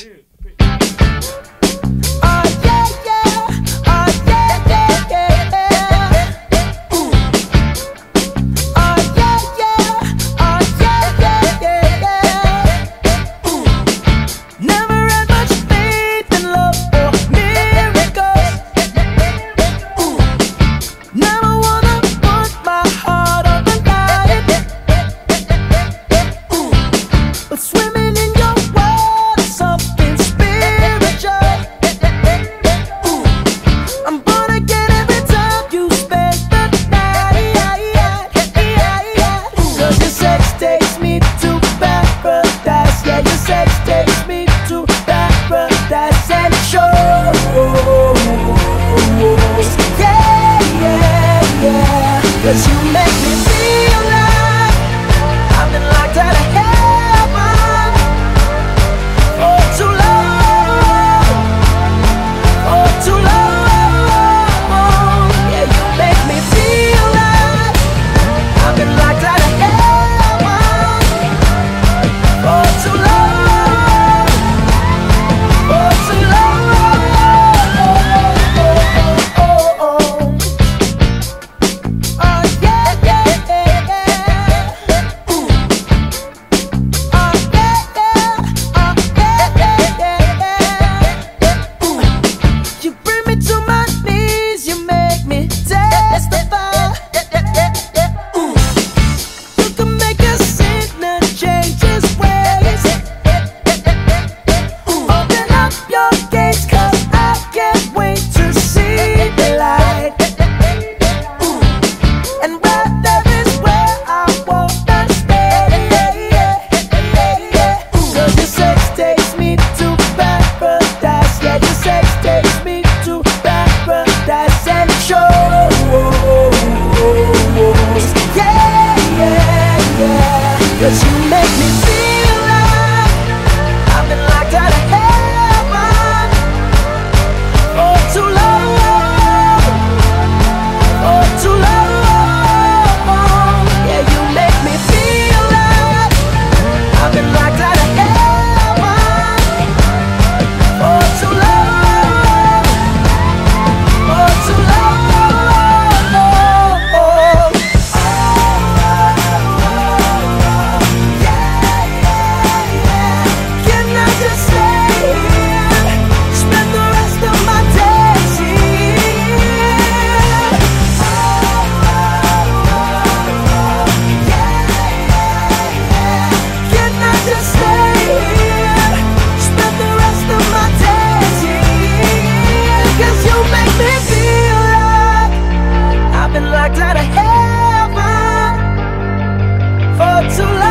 two, three. Locked out of heaven for too long.